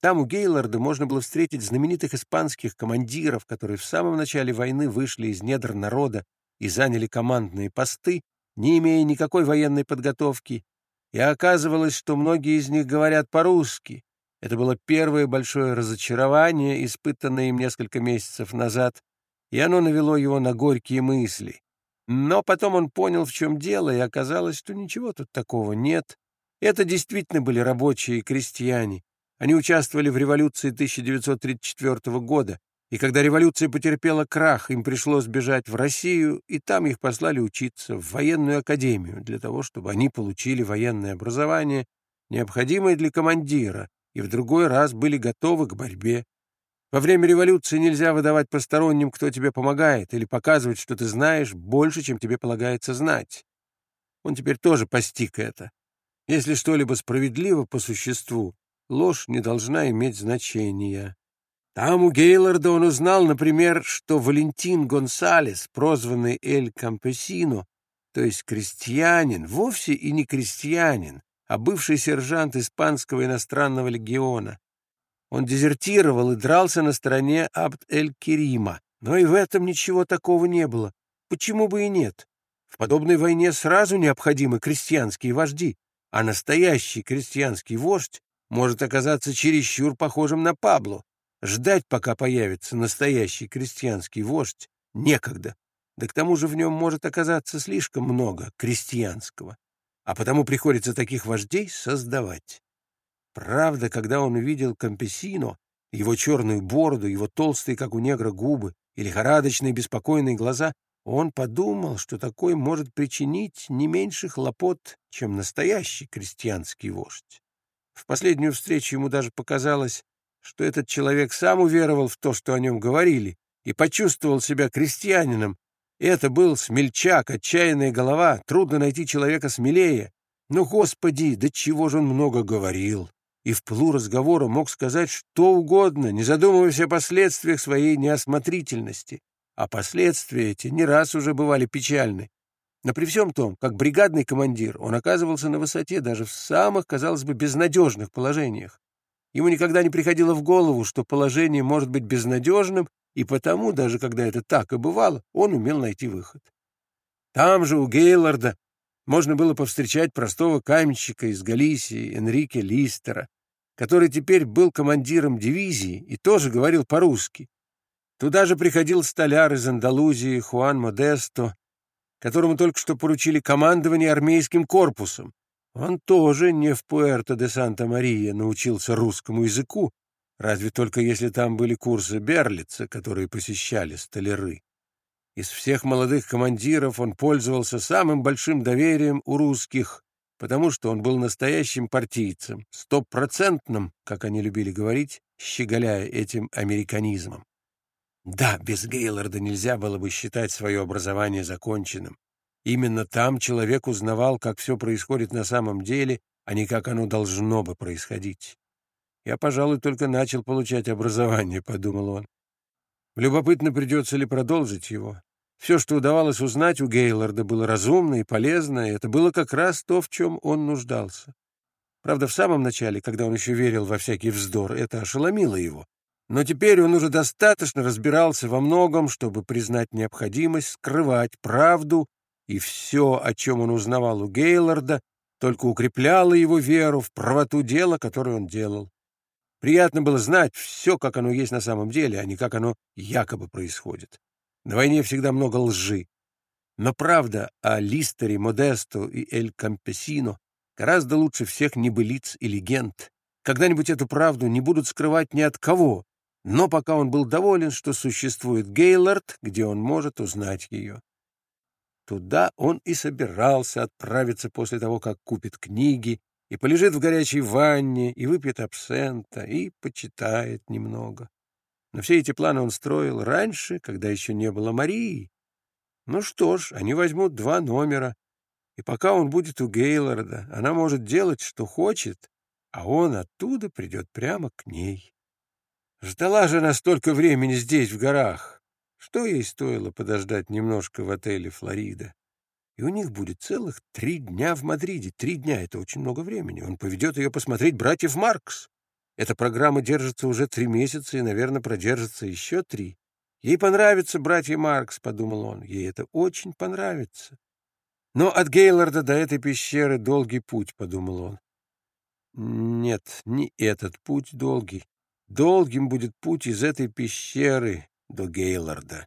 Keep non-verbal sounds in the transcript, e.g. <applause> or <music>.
Там у Гейлорда можно было встретить знаменитых испанских командиров, которые в самом начале войны вышли из недр народа и заняли командные посты, не имея никакой военной подготовки, и оказывалось, что многие из них говорят по-русски. Это было первое большое разочарование, испытанное им несколько месяцев назад, и оно навело его на горькие мысли. Но потом он понял, в чем дело, и оказалось, что ничего тут такого нет. Это действительно были рабочие и крестьяне. Они участвовали в революции 1934 года, и когда революция потерпела крах, им пришлось бежать в Россию, и там их послали учиться в военную академию для того, чтобы они получили военное образование, необходимое для командира, и в другой раз были готовы к борьбе. Во время революции нельзя выдавать посторонним, кто тебе помогает, или показывать, что ты знаешь больше, чем тебе полагается знать. Он теперь тоже постиг это. Если что-либо справедливо по существу, ложь не должна иметь значения. Там у Гейлорда он узнал, например, что Валентин Гонсалес, прозванный Эль Кампесино, то есть крестьянин, вовсе и не крестьянин, а бывший сержант испанского иностранного легиона. Он дезертировал и дрался на стороне Абд-эль-Керима, но и в этом ничего такого не было. Почему бы и нет? В подобной войне сразу необходимы крестьянские вожди, а настоящий крестьянский вождь может оказаться чересчур похожим на Пабло. Ждать, пока появится настоящий крестьянский вождь, некогда. Да к тому же в нем может оказаться слишком много крестьянского, а потому приходится таких вождей создавать. Правда, когда он увидел Кампесино, его черную бороду, его толстые, как у негра, губы и лихорадочные беспокойные глаза, он подумал, что такой может причинить не меньше хлопот, чем настоящий крестьянский вождь. В последнюю встречу ему даже показалось, что этот человек сам уверовал в то, что о нем говорили, и почувствовал себя крестьянином. Это был смельчак, отчаянная голова, трудно найти человека смелее. Но, Господи, да чего же он много говорил! И в пылу разговора мог сказать что угодно, не задумываясь о последствиях своей неосмотрительности. А последствия эти не раз уже бывали печальны. Но при всем том, как бригадный командир, он оказывался на высоте даже в самых, казалось бы, безнадежных положениях. Ему никогда не приходило в голову, что положение может быть безнадежным, и потому, даже когда это так и бывало, он умел найти выход. Там же, у Гейлорда, можно было повстречать простого каменщика из Галисии, Энрике Листера, который теперь был командиром дивизии и тоже говорил по-русски. Туда же приходил столяр из Андалузии Хуан Модесто, которому только что поручили командование армейским корпусом, он тоже не в Пуэрто-де-Санта-Мария научился русскому языку, разве только если там были курсы Берлица, которые посещали столяры. Из всех молодых командиров он пользовался самым большим доверием у русских, потому что он был настоящим партийцем, стопроцентным, как они любили говорить, щеголяя этим американизмом. Да, без Гейлорда нельзя было бы считать свое образование законченным. Именно там человек узнавал, как все происходит на самом деле, а не как оно должно бы происходить. «Я, пожалуй, только начал получать образование», <laughs> — подумал он. Любопытно, придется ли продолжить его. Все, что удавалось узнать у Гейлорда, было разумно и полезно, и это было как раз то, в чем он нуждался. Правда, в самом начале, когда он еще верил во всякий вздор, это ошеломило его. Но теперь он уже достаточно разбирался во многом, чтобы признать необходимость скрывать правду и все, о чем он узнавал у Гейлорда, только укрепляло его веру в правоту дела, которое он делал. Приятно было знать все, как оно есть на самом деле, а не как оно якобы происходит. На войне всегда много лжи. Но правда о Листере, Модесто и Эль Кампесино гораздо лучше всех небылиц и легенд. Когда-нибудь эту правду не будут скрывать ни от кого, но пока он был доволен, что существует Гейлорд, где он может узнать ее. Туда он и собирался отправиться после того, как купит книги, и полежит в горячей ванне, и выпьет абсента, и почитает немного. Но все эти планы он строил раньше, когда еще не было Марии. Ну что ж, они возьмут два номера, и пока он будет у Гейлорда, она может делать, что хочет, а он оттуда придет прямо к ней. Ждала же она столько времени здесь, в горах. Что ей стоило подождать немножко в отеле «Флорида»? И у них будет целых три дня в Мадриде. Три дня — это очень много времени. Он поведет ее посмотреть братьев Маркс. Эта программа держится уже три месяца и, наверное, продержится еще три. Ей понравится, братья Маркс, — подумал он, — ей это очень понравится. Но от Гейлорда до этой пещеры долгий путь, — подумал он. Нет, не этот путь долгий. Долгим будет путь из этой пещеры до Гейлорда.